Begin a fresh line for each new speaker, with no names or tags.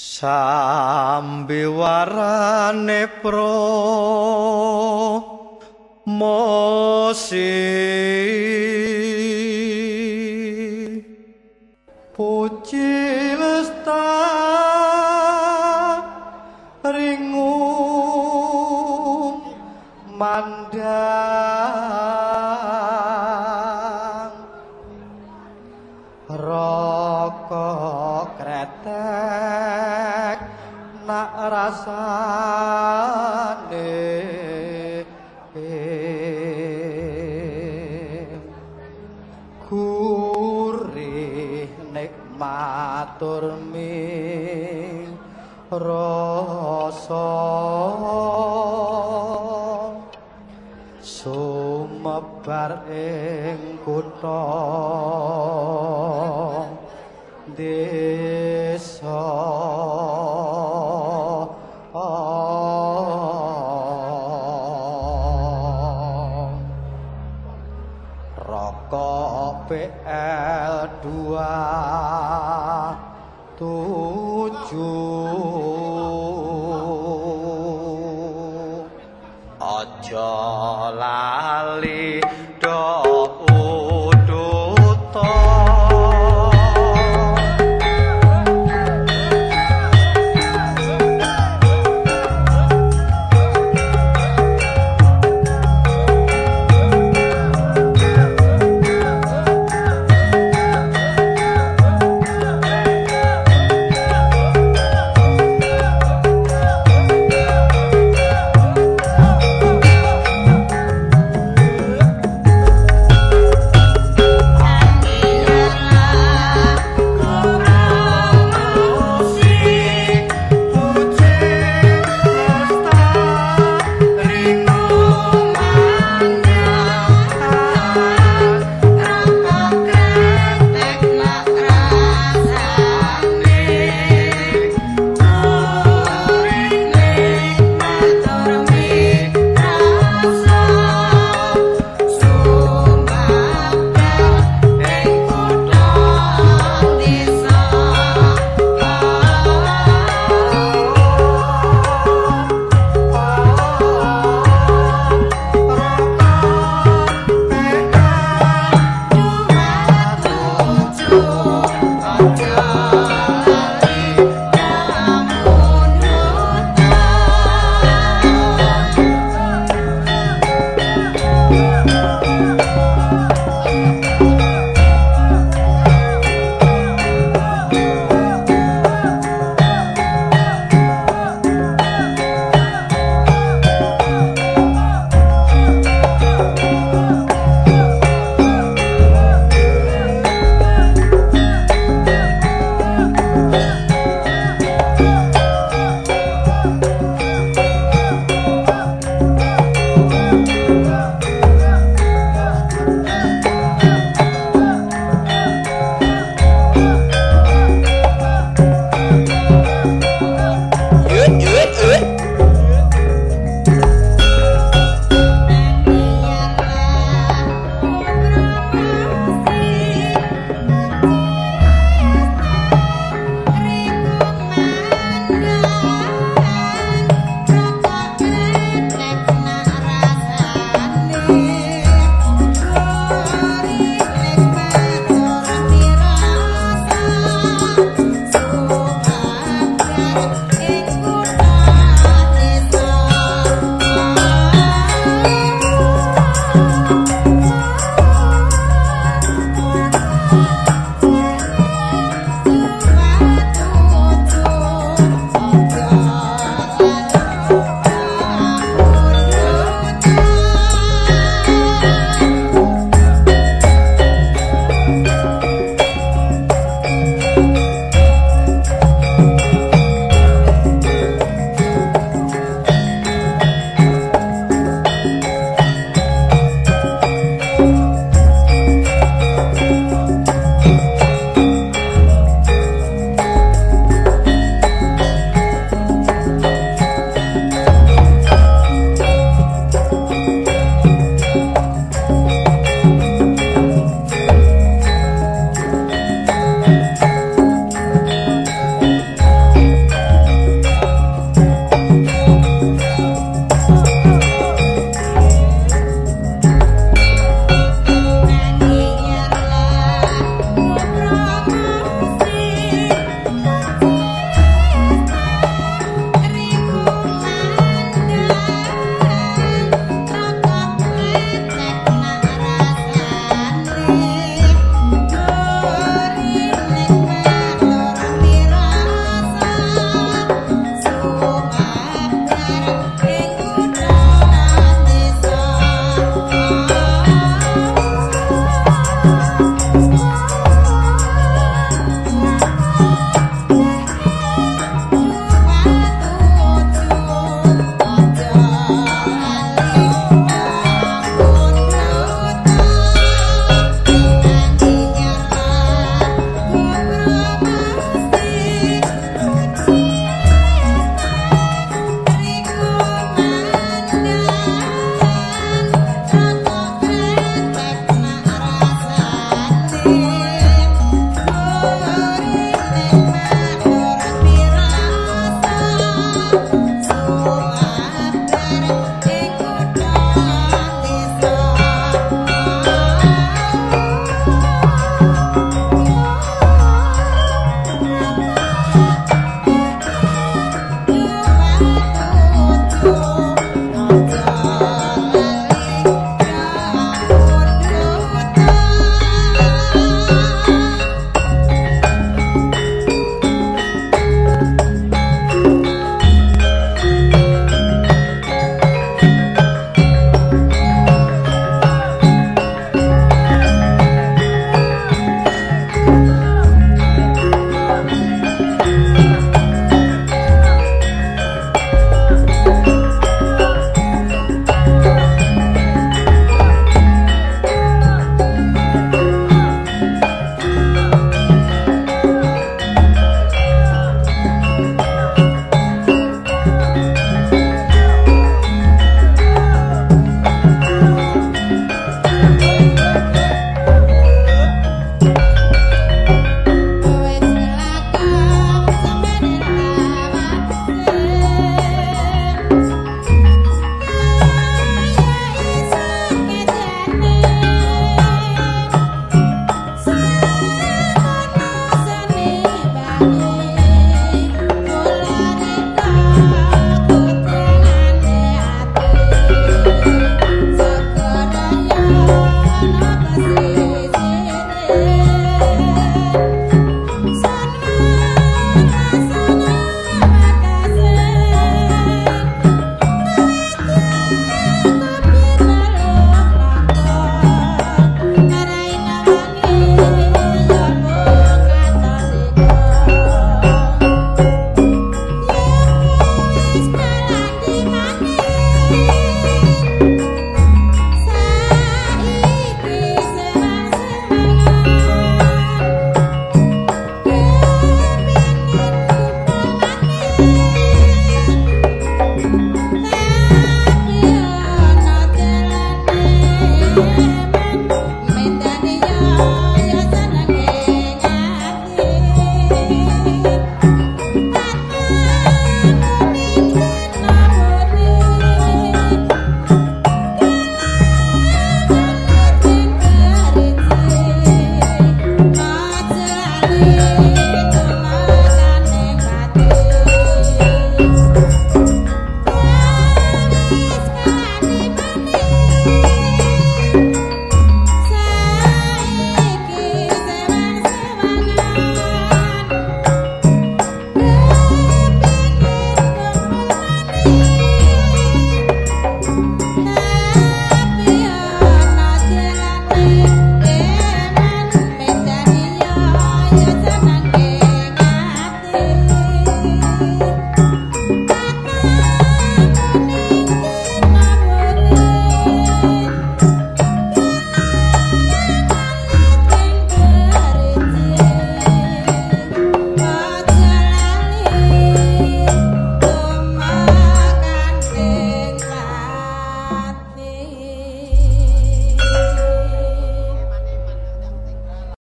sambiwarane pro mosi. Puji lesta ringu mandang nikmatur ming rasa. Sumebar ing kutha desa todo.